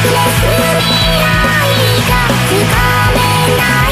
「つかめない」